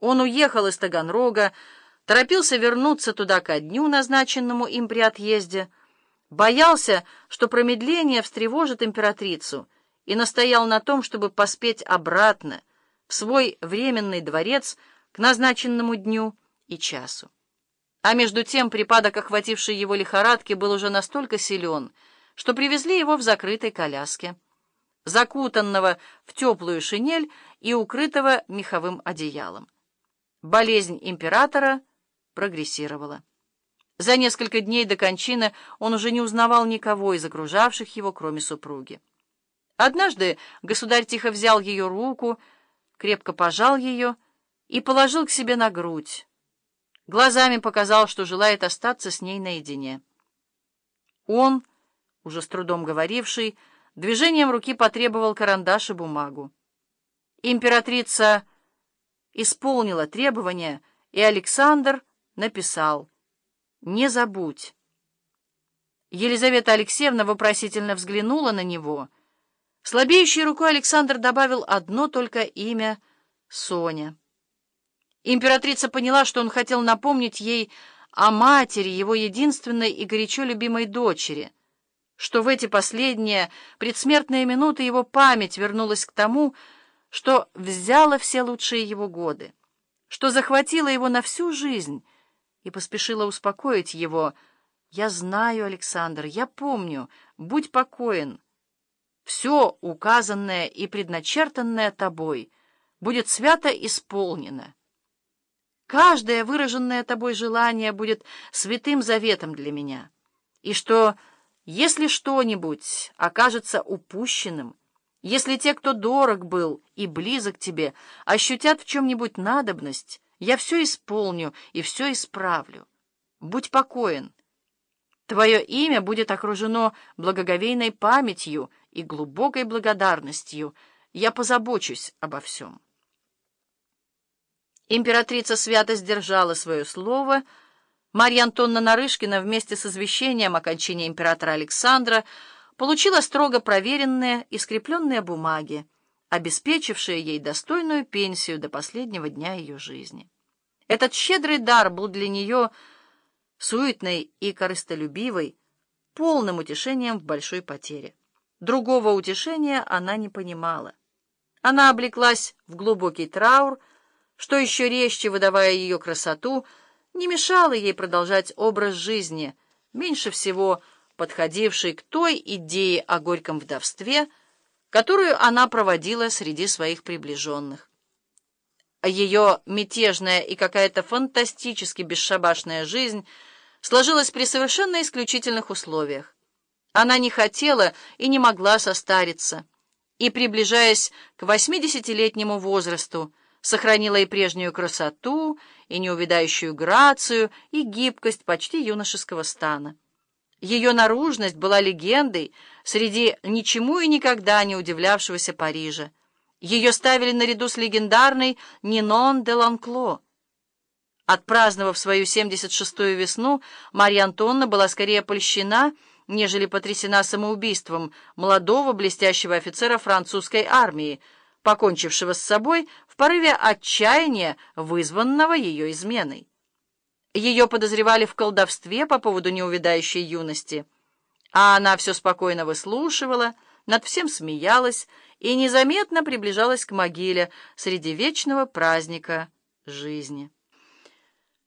Он уехал из Таганрога, торопился вернуться туда ко дню, назначенному им при отъезде, боялся, что промедление встревожит императрицу, и настоял на том, чтобы поспеть обратно в свой временный дворец к назначенному дню и часу. А между тем припадок, охвативший его лихорадки, был уже настолько силен, что привезли его в закрытой коляске, закутанного в теплую шинель и укрытого меховым одеялом. Болезнь императора прогрессировала. За несколько дней до кончины он уже не узнавал никого из окружавших его, кроме супруги. Однажды государь тихо взял ее руку, крепко пожал ее и положил к себе на грудь. Глазами показал, что желает остаться с ней наедине. Он, уже с трудом говоривший, движением руки потребовал карандаш и бумагу. Императрица исполнила требования, и Александр написал «Не забудь». Елизавета Алексеевна вопросительно взглянула на него. Слабеющей рукой Александр добавил одно только имя — Соня. Императрица поняла, что он хотел напомнить ей о матери, его единственной и горячо любимой дочери, что в эти последние предсмертные минуты его память вернулась к тому, что взяла все лучшие его годы, что захватила его на всю жизнь и поспешила успокоить его. «Я знаю, Александр, я помню, будь покоен. Все указанное и предначертанное тобой будет свято исполнено. Каждое выраженное тобой желание будет святым заветом для меня, и что, если что-нибудь окажется упущенным, если те, кто дорог был и близок тебе, ощутят в чем-нибудь надобность, я все исполню и все исправлю. Будь покоен. Твое имя будет окружено благоговейной памятью и глубокой благодарностью. Я позабочусь обо всем. Императрица свято сдержала свое слово. Марья Антонна Нарышкина вместе с извещением о кончине императора Александра получила строго проверенные и скрепленные бумаги, обеспечившие ей достойную пенсию до последнего дня ее жизни. Этот щедрый дар был для нее суетной и корыстолюбивой, полным утешением в большой потере. Другого утешения она не понимала. Она облеклась в глубокий траур, что еще резче, выдавая ее красоту, не мешало ей продолжать образ жизни, меньше всего – подходивший к той идее о горьком вдовстве, которую она проводила среди своих приближенных. Ее мятежная и какая-то фантастически бесшабашная жизнь сложилась при совершенно исключительных условиях. Она не хотела и не могла состариться, и, приближаясь к восьмидесятилетнему возрасту, сохранила и прежнюю красоту, и неувидающую грацию, и гибкость почти юношеского стана. Ее наружность была легендой среди ничему и никогда не удивлявшегося Парижа. Ее ставили наряду с легендарной Нинон де Ланкло. Отпраздновав свою 76-ю весну, Марья Антонна была скорее польщена, нежели потрясена самоубийством молодого блестящего офицера французской армии, покончившего с собой в порыве отчаяния, вызванного ее изменой. Ее подозревали в колдовстве по поводу неувядающей юности, а она все спокойно выслушивала, над всем смеялась и незаметно приближалась к могиле среди вечного праздника жизни.